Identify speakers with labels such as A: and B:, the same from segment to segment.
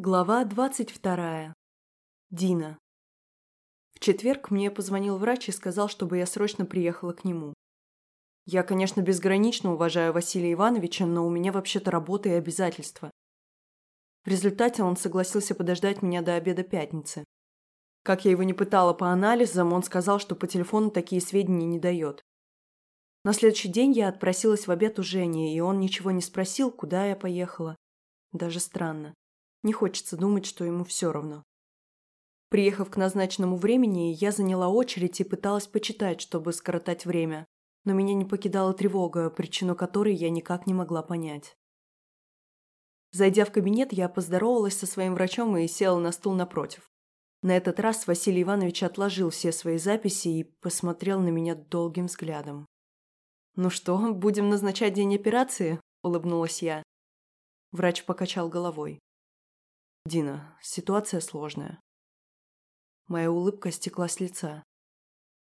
A: Глава двадцать вторая. Дина. В четверг мне позвонил врач и сказал, чтобы я срочно приехала к нему. Я, конечно, безгранично уважаю Василия Ивановича, но у меня вообще-то работа и обязательства. В результате он согласился подождать меня до обеда пятницы. Как я его не пытала по анализам, он сказал, что по телефону такие сведения не дает. На следующий день я отпросилась в обед у Жени, и он ничего не спросил, куда я поехала. Даже странно. Не хочется думать, что ему все равно. Приехав к назначенному времени, я заняла очередь и пыталась почитать, чтобы скоротать время, но меня не покидала тревога, причину которой я никак не могла понять. Зайдя в кабинет, я поздоровалась со своим врачом и села на стул напротив. На этот раз Василий Иванович отложил все свои записи и посмотрел на меня долгим взглядом. «Ну что, будем назначать день операции?» – улыбнулась я. Врач покачал головой. Дина, ситуация сложная. Моя улыбка стекла с лица.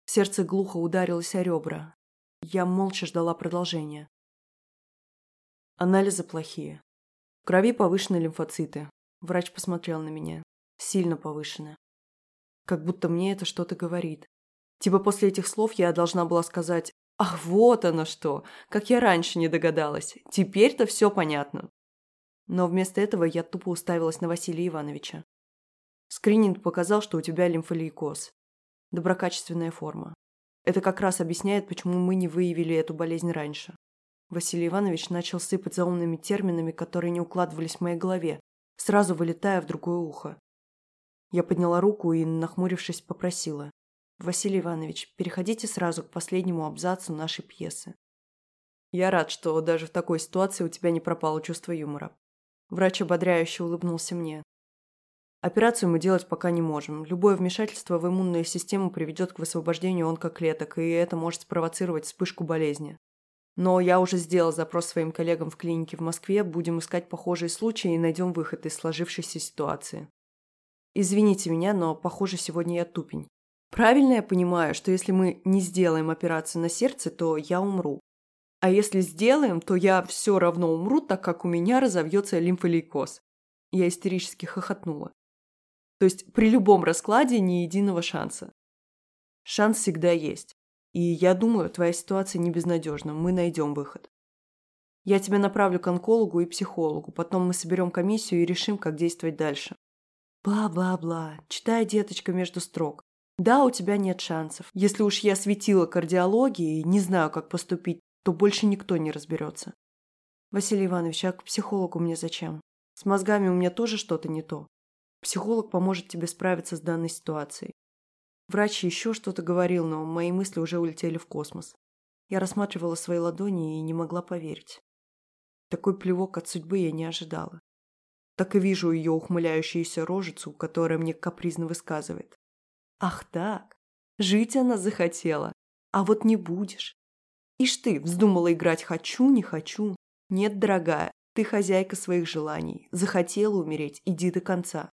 A: Сердце глухо ударилось о ребра. Я молча ждала продолжения. Анализы плохие. В крови повышены лимфоциты. Врач посмотрел на меня. Сильно повышены. Как будто мне это что-то говорит. Типа после этих слов я должна была сказать «Ах, вот оно что! Как я раньше не догадалась! Теперь-то все понятно!» Но вместо этого я тупо уставилась на Василия Ивановича. Скрининг показал, что у тебя лимфолейкоз. Доброкачественная форма. Это как раз объясняет, почему мы не выявили эту болезнь раньше. Василий Иванович начал сыпать заумными терминами, которые не укладывались в моей голове, сразу вылетая в другое ухо. Я подняла руку и, нахмурившись, попросила. «Василий Иванович, переходите сразу к последнему абзацу нашей пьесы. Я рад, что даже в такой ситуации у тебя не пропало чувство юмора. Врач ободряюще улыбнулся мне. Операцию мы делать пока не можем. Любое вмешательство в иммунную систему приведет к высвобождению онкоклеток, и это может спровоцировать вспышку болезни. Но я уже сделал запрос своим коллегам в клинике в Москве, будем искать похожие случаи и найдем выход из сложившейся ситуации. Извините меня, но, похоже, сегодня я тупень. Правильно я понимаю, что если мы не сделаем операцию на сердце, то я умру. А если сделаем, то я все равно умру, так как у меня разовьется лимфолейкоз. Я истерически хохотнула. То есть при любом раскладе ни единого шанса. Шанс всегда есть. И я думаю, твоя ситуация не безнадежна. Мы найдем выход. Я тебя направлю к онкологу и психологу. Потом мы соберем комиссию и решим, как действовать дальше. Бла-бла-бла. Читай, деточка, между строк. Да, у тебя нет шансов. Если уж я светила кардиологии и не знаю, как поступить, то больше никто не разберется. Василий Иванович, а к психологу мне зачем? С мозгами у меня тоже что-то не то. Психолог поможет тебе справиться с данной ситуацией. Врач еще что-то говорил, но мои мысли уже улетели в космос. Я рассматривала свои ладони и не могла поверить. Такой плевок от судьбы я не ожидала. Так и вижу ее ухмыляющуюся рожицу, которая мне капризно высказывает. Ах так, жить она захотела, а вот не будешь. Ишь ты, вздумала играть «хочу, не хочу». Нет, дорогая, ты хозяйка своих желаний. Захотела умереть, иди до конца.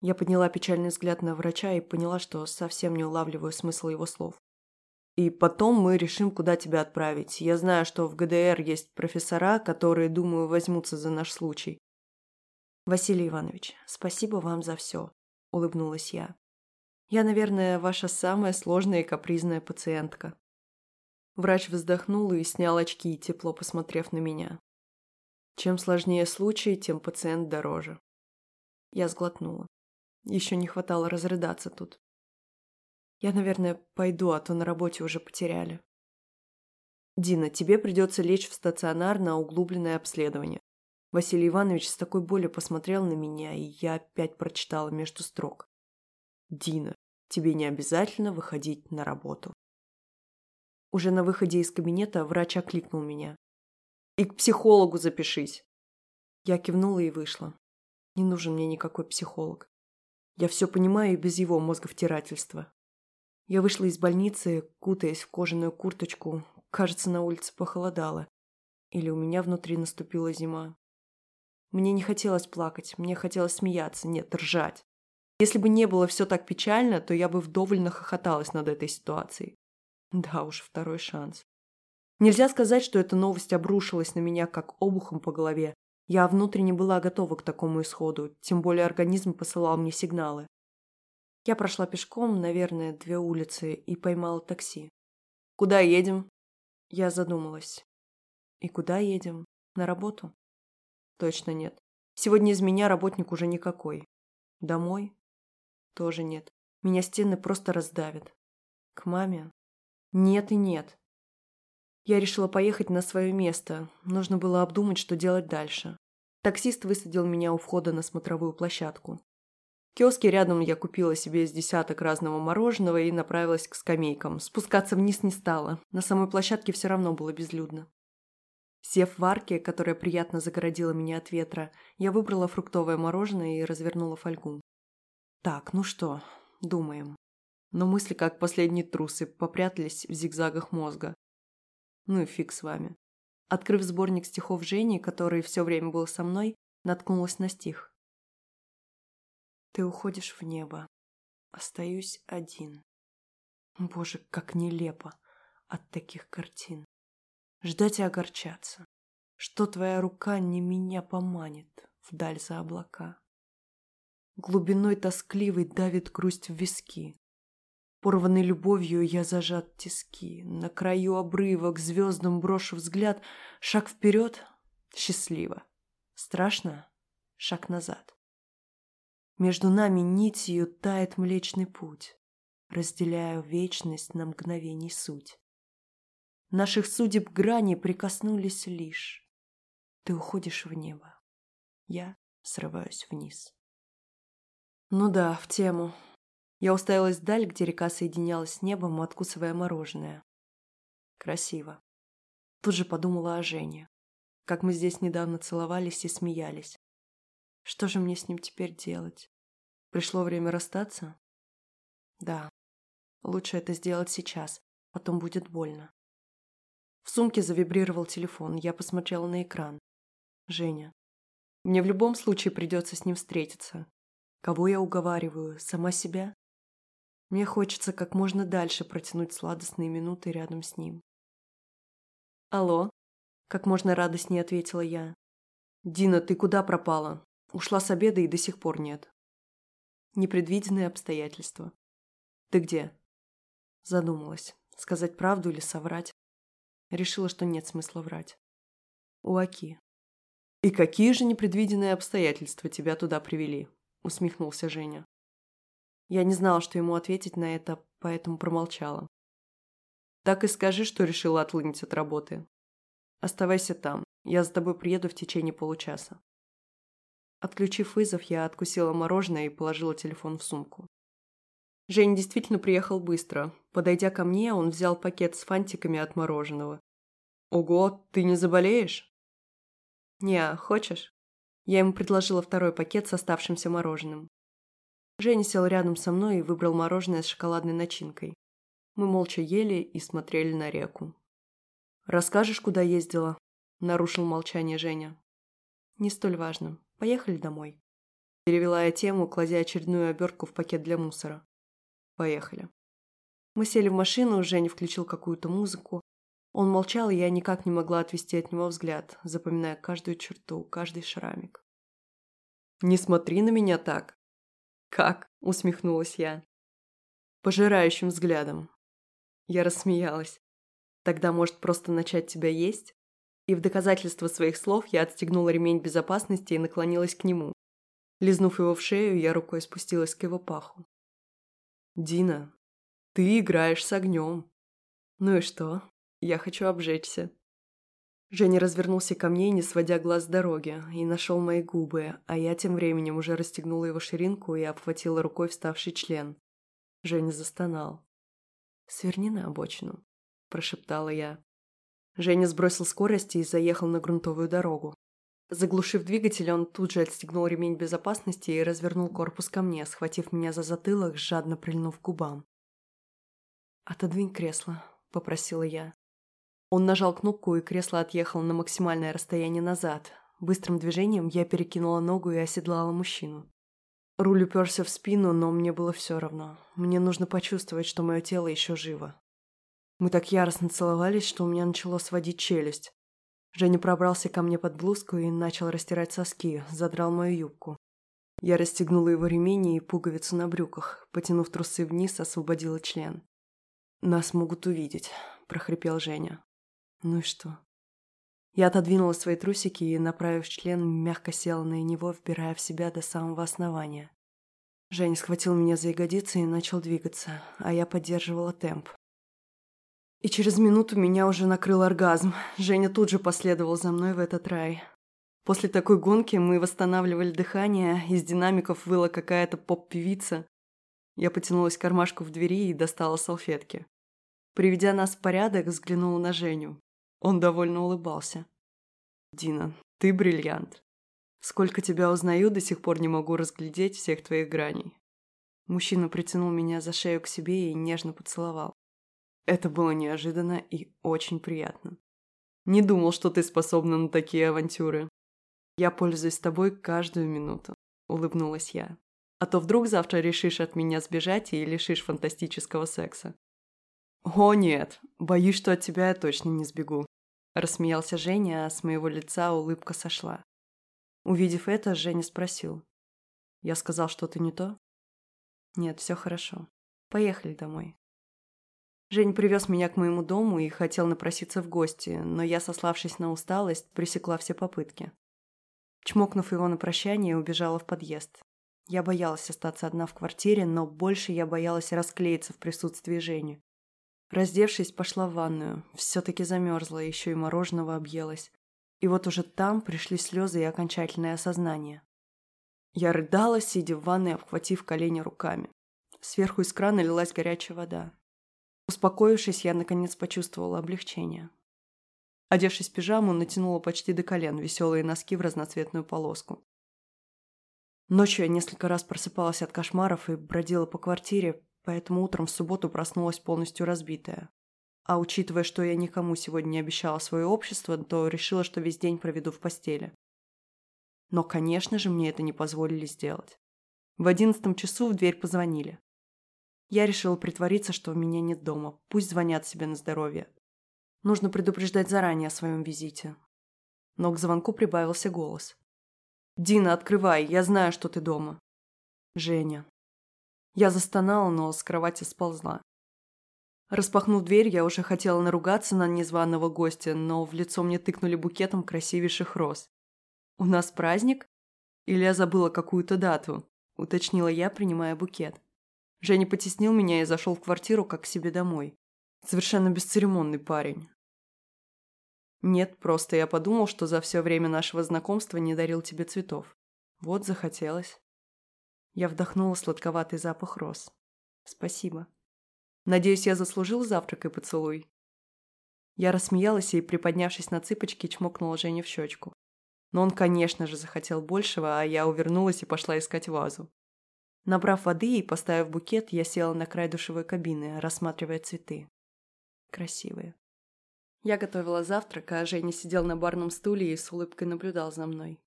A: Я подняла печальный взгляд на врача и поняла, что совсем не улавливаю смысл его слов. И потом мы решим, куда тебя отправить. Я знаю, что в ГДР есть профессора, которые, думаю, возьмутся за наш случай. Василий Иванович, спасибо вам за все, улыбнулась я. Я, наверное, ваша самая сложная и капризная пациентка. Врач вздохнул и снял очки, тепло посмотрев на меня. Чем сложнее случай, тем пациент дороже. Я сглотнула. Еще не хватало разрыдаться тут. Я, наверное, пойду, а то на работе уже потеряли. Дина, тебе придется лечь в стационар на углубленное обследование. Василий Иванович с такой болью посмотрел на меня, и я опять прочитала между строк. Дина, тебе не обязательно выходить на работу. Уже на выходе из кабинета врач окликнул меня. «И к психологу запишись!» Я кивнула и вышла. Не нужен мне никакой психолог. Я все понимаю и без его мозговтирательства. Я вышла из больницы, кутаясь в кожаную курточку. Кажется, на улице похолодало. Или у меня внутри наступила зима. Мне не хотелось плакать, мне хотелось смеяться, нет, ржать. Если бы не было все так печально, то я бы вдоволь нахохоталась над этой ситуацией. Да уж, второй шанс. Нельзя сказать, что эта новость обрушилась на меня как обухом по голове, Я внутренне была готова к такому исходу, тем более организм посылал мне сигналы. Я прошла пешком, наверное, две улицы и поймала такси. «Куда едем?» Я задумалась. «И куда едем? На работу?» «Точно нет. Сегодня из меня работник уже никакой. Домой? Тоже нет. Меня стены просто раздавят. К маме? Нет и нет. Я решила поехать на свое место. Нужно было обдумать, что делать дальше. Таксист высадил меня у входа на смотровую площадку. В киоске рядом я купила себе с десяток разного мороженого и направилась к скамейкам. Спускаться вниз не стала. На самой площадке все равно было безлюдно. Сев в арке, которая приятно загородила меня от ветра, я выбрала фруктовое мороженое и развернула фольгу. Так, ну что, думаем. Но мысли, как последние трусы, попрятались в зигзагах мозга. Ну и фиг с вами. Открыв сборник стихов Жени, который все время был со мной, наткнулась на стих. Ты уходишь в небо. Остаюсь один. Боже, как нелепо от таких картин ждать и огорчаться, что твоя рука не меня поманит вдаль за облака. Глубиной тоскливой давит грусть в виски. Порванной любовью я зажат тиски. На краю обрыва к звездам брошу взгляд. Шаг вперед — счастливо. Страшно — шаг назад. Между нами нитью тает Млечный Путь. Разделяю вечность на мгновений суть. Наших судеб грани прикоснулись лишь. Ты уходишь в небо. Я срываюсь вниз. Ну да, в тему. Я уставилась вдаль, где река соединялась с небом, откусывая мороженое. Красиво. Тут же подумала о Жене. Как мы здесь недавно целовались и смеялись. Что же мне с ним теперь делать? Пришло время расстаться? Да. Лучше это сделать сейчас, потом будет больно. В сумке завибрировал телефон, я посмотрела на экран. Женя. Мне в любом случае придется с ним встретиться. Кого я уговариваю? Сама себя? Мне хочется как можно дальше протянуть сладостные минуты рядом с ним. «Алло?» – как можно радостнее ответила я. «Дина, ты куда пропала? Ушла с обеда и до сих пор нет». Непредвиденные обстоятельства. «Ты где?» Задумалась, сказать правду или соврать. Решила, что нет смысла врать. У Аки. «И какие же непредвиденные обстоятельства тебя туда привели?» – усмехнулся Женя. Я не знала, что ему ответить на это, поэтому промолчала. «Так и скажи, что решила отлынить от работы. Оставайся там, я за тобой приеду в течение получаса». Отключив вызов, я откусила мороженое и положила телефон в сумку. Жень действительно приехал быстро. Подойдя ко мне, он взял пакет с фантиками от мороженого. «Ого, ты не заболеешь?» «Не, хочешь?» Я ему предложила второй пакет с оставшимся мороженым. Женя сел рядом со мной и выбрал мороженое с шоколадной начинкой. Мы молча ели и смотрели на реку. «Расскажешь, куда ездила?» – нарушил молчание Женя. «Не столь важно. Поехали домой». Перевела я тему, кладя очередную обертку в пакет для мусора. Поехали. Мы сели в машину, Женя включил какую-то музыку. Он молчал, и я никак не могла отвести от него взгляд, запоминая каждую черту, каждый шрамик. «Не смотри на меня так!» «Как?» – усмехнулась я. «Пожирающим взглядом». Я рассмеялась. «Тогда, может, просто начать тебя есть?» И в доказательство своих слов я отстегнула ремень безопасности и наклонилась к нему. Лизнув его в шею, я рукой спустилась к его паху. «Дина, ты играешь с огнем». «Ну и что? Я хочу обжечься». Женя развернулся ко мне, не сводя глаз с дороги, и нашел мои губы, а я тем временем уже расстегнула его ширинку и обхватила рукой вставший член. Женя застонал. «Сверни на обочину», – прошептала я. Женя сбросил скорость и заехал на грунтовую дорогу. Заглушив двигатель, он тут же отстегнул ремень безопасности и развернул корпус ко мне, схватив меня за затылок, жадно прильнув к губам. «Отодвинь кресло», — попросила я. Он нажал кнопку, и кресло отъехало на максимальное расстояние назад. Быстрым движением я перекинула ногу и оседлала мужчину. Руль уперся в спину, но мне было все равно. Мне нужно почувствовать, что мое тело еще живо. Мы так яростно целовались, что у меня начало сводить челюсть. Женя пробрался ко мне под блузку и начал растирать соски, задрал мою юбку. Я расстегнула его ремень и пуговицу на брюках, потянув трусы вниз, освободила член. «Нас могут увидеть», – прохрипел Женя. «Ну и что?» Я отодвинула свои трусики и, направив член, мягко села на него, вбирая в себя до самого основания. Женя схватил меня за ягодицы и начал двигаться, а я поддерживала темп. И через минуту меня уже накрыл оргазм. Женя тут же последовал за мной в этот рай. После такой гонки мы восстанавливали дыхание, из динамиков выла какая-то поп-певица. Я потянулась к кармашку в двери и достала салфетки. Приведя нас в порядок, взглянула на Женю. Он довольно улыбался. «Дина, ты бриллиант. Сколько тебя узнаю, до сих пор не могу разглядеть всех твоих граней». Мужчина притянул меня за шею к себе и нежно поцеловал. Это было неожиданно и очень приятно. Не думал, что ты способна на такие авантюры. Я пользуюсь тобой каждую минуту, улыбнулась я. А то вдруг завтра решишь от меня сбежать и лишишь фантастического секса. О нет, боюсь, что от тебя я точно не сбегу. Рассмеялся Женя, а с моего лица улыбка сошла. Увидев это, Женя спросил. Я сказал что-то не то? Нет, все хорошо. Поехали домой. Жень привез меня к моему дому и хотел напроситься в гости, но я, сославшись на усталость, пресекла все попытки. Чмокнув его на прощание, убежала в подъезд. Я боялась остаться одна в квартире, но больше я боялась расклеиться в присутствии Жени. Раздевшись, пошла в ванную. Все-таки замерзла, еще и мороженого объелась. И вот уже там пришли слезы и окончательное осознание. Я рыдала, сидя в ванной, обхватив колени руками. Сверху из крана лилась горячая вода. Успокоившись, я наконец почувствовала облегчение. Одевшись в пижаму, натянула почти до колен веселые носки в разноцветную полоску. Ночью я несколько раз просыпалась от кошмаров и бродила по квартире, поэтому утром в субботу проснулась полностью разбитая. А учитывая, что я никому сегодня не обещала свое общество, то решила, что весь день проведу в постели. Но, конечно же, мне это не позволили сделать. В одиннадцатом часу в дверь позвонили. Я решила притвориться, что меня нет дома. Пусть звонят себе на здоровье. Нужно предупреждать заранее о своем визите. Но к звонку прибавился голос. «Дина, открывай, я знаю, что ты дома». «Женя». Я застонала, но с кровати сползла. Распахнув дверь, я уже хотела наругаться на незваного гостя, но в лицо мне тыкнули букетом красивейших роз. «У нас праздник? Или я забыла какую-то дату?» – уточнила я, принимая букет. Женя потеснил меня и зашел в квартиру, как к себе домой. Совершенно бесцеремонный парень. Нет, просто я подумал, что за все время нашего знакомства не дарил тебе цветов. Вот захотелось. Я вдохнула сладковатый запах роз. Спасибо. Надеюсь, я заслужил завтрак и поцелуй. Я рассмеялась и, приподнявшись на цыпочки, чмокнула Женю в щечку. Но он, конечно же, захотел большего, а я увернулась и пошла искать вазу. Набрав воды и поставив букет, я села на край душевой кабины, рассматривая цветы. Красивые. Я готовила завтрак, а Женя сидел на барном стуле и с улыбкой наблюдал за мной.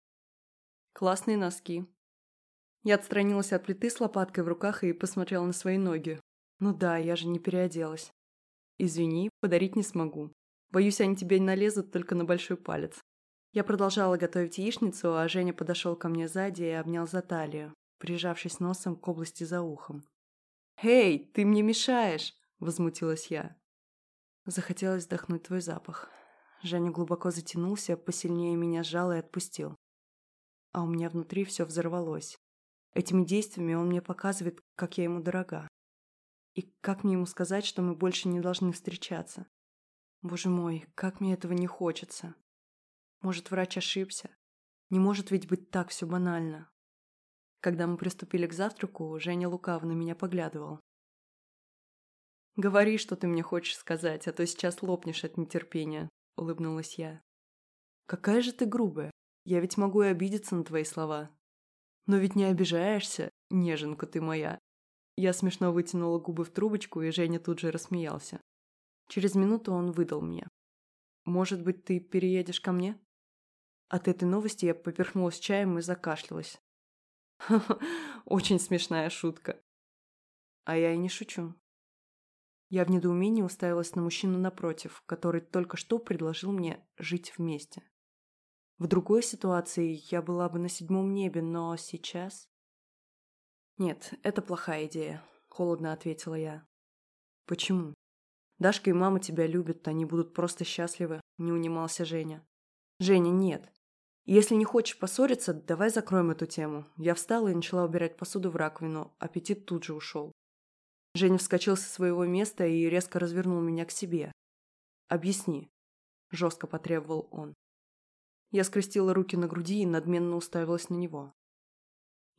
A: Классные носки. Я отстранилась от плиты с лопаткой в руках и посмотрела на свои ноги. Ну да, я же не переоделась. Извини, подарить не смогу. Боюсь, они тебе налезут только на большой палец. Я продолжала готовить яичницу, а Женя подошел ко мне сзади и обнял за талию прижавшись носом к области за ухом. «Эй, ты мне мешаешь!» – возмутилась я. Захотелось вдохнуть твой запах. Женя глубоко затянулся, посильнее меня сжал и отпустил. А у меня внутри все взорвалось. Этими действиями он мне показывает, как я ему дорога. И как мне ему сказать, что мы больше не должны встречаться? Боже мой, как мне этого не хочется. Может, врач ошибся? Не может ведь быть так все банально. Когда мы приступили к завтраку, Женя лукаво на меня поглядывал. «Говори, что ты мне хочешь сказать, а то сейчас лопнешь от нетерпения», — улыбнулась я. «Какая же ты грубая. Я ведь могу и обидеться на твои слова. Но ведь не обижаешься, неженка ты моя». Я смешно вытянула губы в трубочку, и Женя тут же рассмеялся. Через минуту он выдал мне. «Может быть, ты переедешь ко мне?» От этой новости я поперхнулась чаем и закашлялась. Очень смешная шутка. А я и не шучу. Я в недоумении уставилась на мужчину напротив, который только что предложил мне жить вместе. В другой ситуации я была бы на седьмом небе, но сейчас... «Нет, это плохая идея», — холодно ответила я. «Почему?» «Дашка и мама тебя любят, они будут просто счастливы», — не унимался Женя. «Женя, нет. Если не хочешь поссориться, давай закроем эту тему». Я встала и начала убирать посуду в раковину, аппетит тут же ушел. Женя вскочил со своего места и резко развернул меня к себе. «Объясни», – жестко потребовал он. Я скрестила руки на груди и надменно уставилась на него.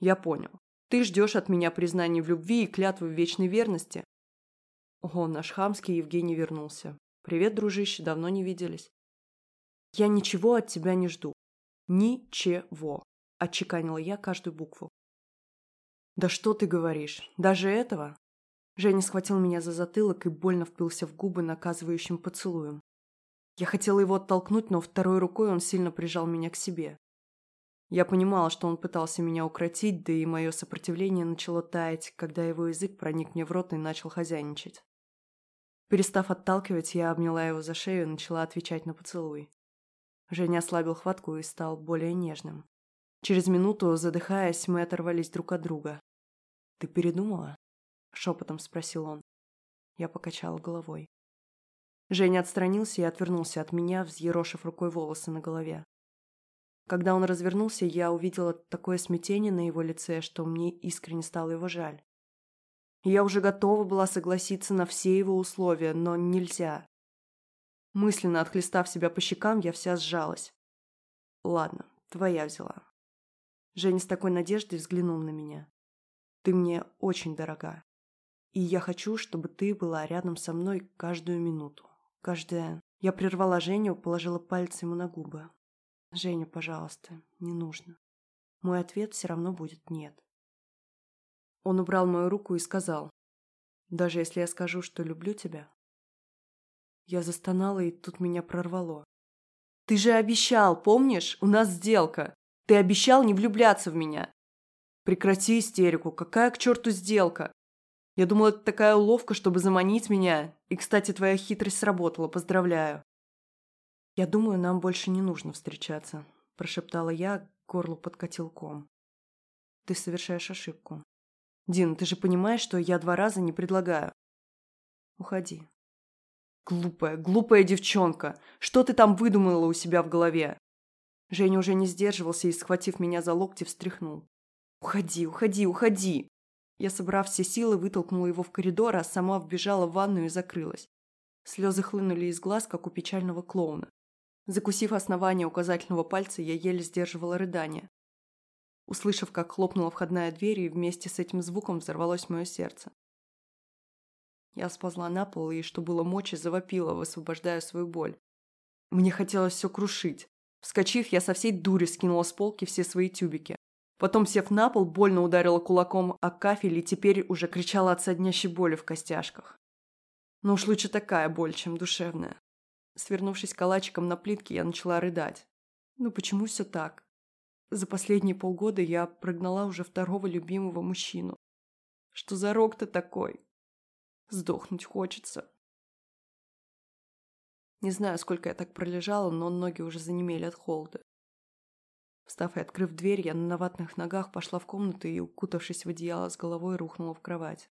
A: «Я понял. Ты ждешь от меня признания в любви и клятвы в вечной верности?» О, наш хамский Евгений вернулся. «Привет, дружище, давно не виделись». «Я ничего от тебя не жду. Ничего», – отчеканила я каждую букву. «Да что ты говоришь? Даже этого?» Женя схватил меня за затылок и больно впился в губы наказывающим поцелуем. Я хотела его оттолкнуть, но второй рукой он сильно прижал меня к себе. Я понимала, что он пытался меня укротить, да и мое сопротивление начало таять, когда его язык проник мне в рот и начал хозяйничать. Перестав отталкивать, я обняла его за шею и начала отвечать на поцелуй. Женя ослабил хватку и стал более нежным. Через минуту, задыхаясь, мы оторвались друг от друга. «Ты передумала?» шепотом спросил он. Я покачала головой. Женя отстранился и отвернулся от меня, взъерошив рукой волосы на голове. Когда он развернулся, я увидела такое смятение на его лице, что мне искренне стало его жаль. Я уже готова была согласиться на все его условия, но нельзя. Мысленно отхлестав себя по щекам, я вся сжалась. Ладно, твоя взяла. Женя с такой надеждой взглянул на меня. Ты мне очень дорога. И я хочу, чтобы ты была рядом со мной каждую минуту. Каждая... Я прервала Женю, положила пальцы ему на губы. «Женя, пожалуйста, не нужно. Мой ответ все равно будет «нет». Он убрал мою руку и сказал, «Даже если я скажу, что люблю тебя?» Я застонала, и тут меня прорвало. «Ты же обещал, помнишь? У нас сделка. Ты обещал не влюбляться в меня!» «Прекрати истерику, какая к черту сделка? Я думала, это такая уловка, чтобы заманить меня. И, кстати, твоя хитрость сработала, поздравляю. Я думаю, нам больше не нужно встречаться, прошептала я, горло под котелком. Ты совершаешь ошибку. Дин, ты же понимаешь, что я два раза не предлагаю. Уходи. Глупая, глупая девчонка. Что ты там выдумала у себя в голове? Женя уже не сдерживался и, схватив меня за локти, встряхнул. «Уходи, уходи, уходи!» Я, собрав все силы, вытолкнула его в коридор, а сама вбежала в ванную и закрылась. Слезы хлынули из глаз, как у печального клоуна. Закусив основание указательного пальца, я еле сдерживала рыдание. Услышав, как хлопнула входная дверь, и вместе с этим звуком взорвалось мое сердце. Я сползла на пол и, что было мочи, завопила, высвобождая свою боль. Мне хотелось все крушить. Вскочив, я со всей дури скинула с полки все свои тюбики. Потом, сев на пол, больно ударила кулаком о кафель и теперь уже кричала от соднящей боли в костяшках. Но уж лучше такая боль, чем душевная. Свернувшись калачиком на плитке, я начала рыдать. Ну почему все так? За последние полгода я прогнала уже второго любимого мужчину. Что за рок-то такой? Сдохнуть хочется. Не знаю, сколько я так пролежала, но ноги уже занемели от холода. Встав и открыв дверь, я на ватных ногах пошла в комнату и, укутавшись в одеяло с головой, рухнула в кровать.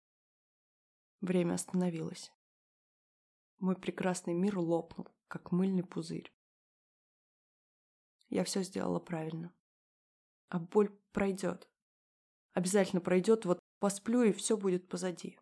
A: Время остановилось. Мой прекрасный мир лопнул, как мыльный пузырь. Я все сделала правильно. А боль пройдет. Обязательно пройдет, вот посплю, и все будет позади.